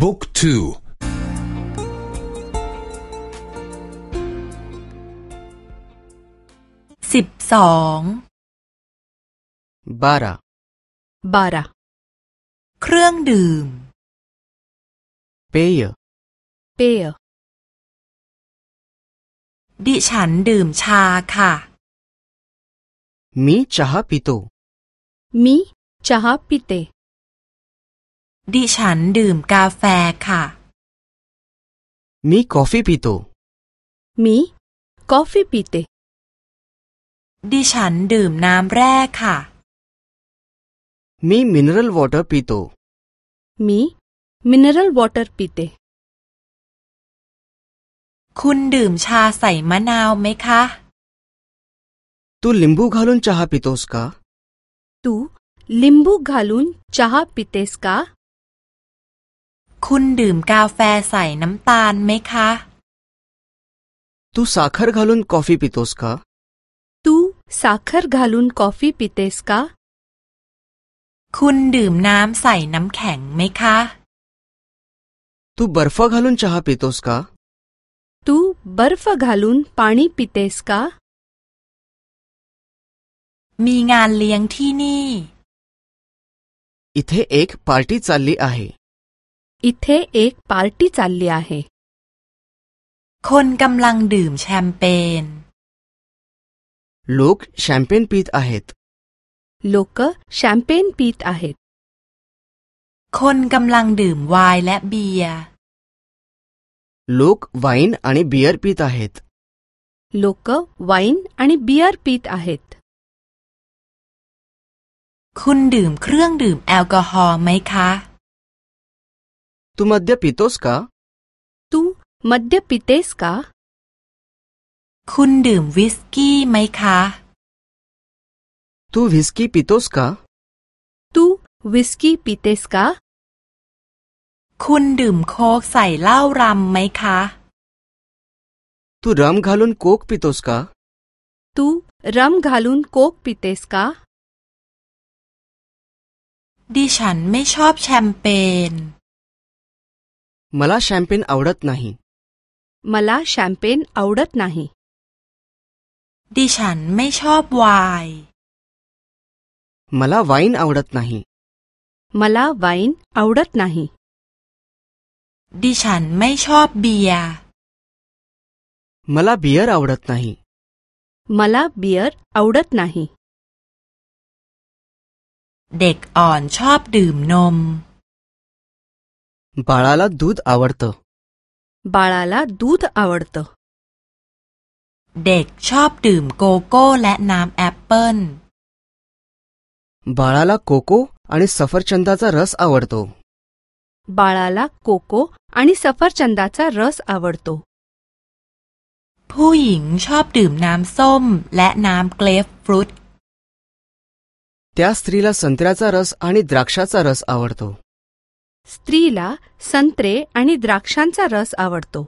บุ๊กทูสิบสอง บาราบาราเครื่องดื่มเปยเปยดิฉันดื่มชาค่ะมีชาปิโตมีชาปิเตดิฉันดื่มกาแฟค่ะ มีกาแฟปิโตมีกาแฟปิเตดิฉันดื่มน้ำแร่ค่ะ มีมินเนอรัลวอเตอร์ปิโตมีมินเนอรัลวอเตอร์ปิเตคุณดื่มชาใส่มะนาวไหมคะตูลิมบูกาลุนชาฮาปิโตสกาตูลิมบูกาลุนชาฮาปิเตสกาคุณดื่มกาแฟใส่น้ำตาลไหมคะ ตู้สาขรกาลุนกาแฟปิโตสกาตู้สาขรกาลุนกาแฟปิเตสกาคุณดื่มน้ำใส่น้ำแข็งไหมคะ ตู้บาร์ฟกาลุนชาปิโตสกาตู้บาร์ฟกาลุนปานีปิเตสกามีงานเลี้ยงที่นี่อิเธเอกปาร์ตี้จัลลีอาเฮอิทเทเอกปาร์ตี้จัลลี่อาเฮคนกำลังดื่มแชมเปญลูกแชมเปญปีตอาเฮตลูกก็แชมเปญปีตอาเฮตคนกำลังดื่มไวน์และเบียร์ลูกไวน์อันนี้เบียร์ปีตอาเฮตลูกก็ไวน์อันนี้เบียร์ปีตอาเฮตคุณดื่มเครื่องดื่มแอลกอฮอล์ไหมคะ तू मद्य पीतोस का तू मद्य पीतेस का คุณดื่มวิสกี้ไหมคะ तू व्हिस्की पीतोस का तू व्हिस्की पीतेस का คุณดื่มโค้กใส่เหล้ารัมไหมคะ तू रम घालून कोक पितोस का तू रम घालून कोक पितेस का ดิฉันไม่ชอบแชมเปญมา मला शॅम्पेन आ व ड น नाही า ल ा शॅम्पेन आवडत नाही ดิฉันไม่ชอบวายมาลาวายน์อาวดัตนาฮีมาลาวายน์อาวดัตนาฮีดิฉันไม่ชอบเบียร์มาลาเบียร์อาวดัตนาฮีมาลาเบียร์อาวดัตนาฮีเด็กอ่อนชอบดื่มนม बाळाला दूध आवडतं बाळाला दूध आवडतं เด็กชอบดื่มโกโก้และน้ำแอปเปิ้ล बाळाला कोको आणि सफरचंदाचा रस आवडतो बाळाला कोको आणि सफरचंदाचा रस आवडतो फ्रुट त्या स्त्रीला संत्र्याचा रस आणि द्राक्षाचा रस आवडतो स्त्रीला संत्रे आणि द्राक्षांचा रस आवडतो